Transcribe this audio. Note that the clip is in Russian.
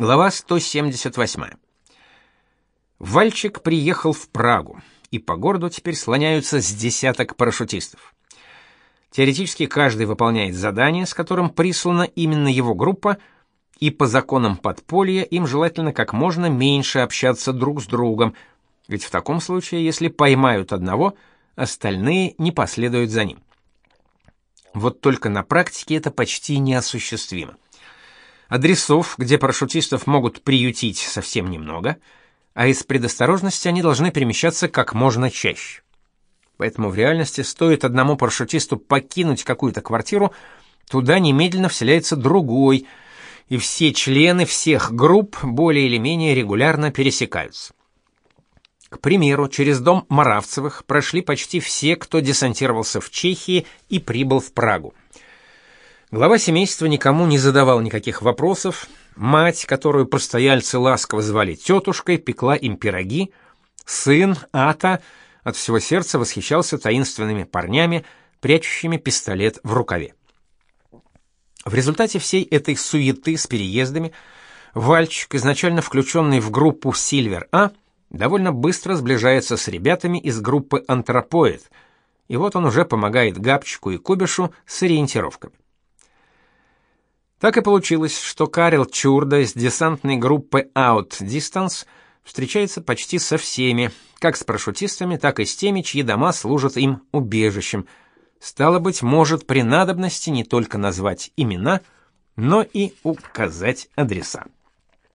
Глава 178. Вальчик приехал в Прагу, и по городу теперь слоняются с десяток парашютистов. Теоретически каждый выполняет задание, с которым прислана именно его группа, и по законам подполья им желательно как можно меньше общаться друг с другом, ведь в таком случае, если поймают одного, остальные не последуют за ним. Вот только на практике это почти неосуществимо. Адресов, где парашютистов могут приютить, совсем немного, а из предосторожности они должны перемещаться как можно чаще. Поэтому в реальности стоит одному парашютисту покинуть какую-то квартиру, туда немедленно вселяется другой, и все члены всех групп более или менее регулярно пересекаются. К примеру, через дом Маравцевых прошли почти все, кто десантировался в Чехии и прибыл в Прагу. Глава семейства никому не задавал никаких вопросов. Мать, которую постояльцы ласково звали тетушкой, пекла им пироги. Сын, Ата, от всего сердца восхищался таинственными парнями, прячущими пистолет в рукаве. В результате всей этой суеты с переездами Вальчик, изначально включенный в группу «Сильвер-А», довольно быстро сближается с ребятами из группы «Антропоид», и вот он уже помогает Габчику и Кубишу с ориентировками. Так и получилось, что Карел Чурда из десантной группы Out Distance встречается почти со всеми, как с парашютистами, так и с теми, чьи дома служат им убежищем. Стало быть, может при надобности не только назвать имена, но и указать адреса.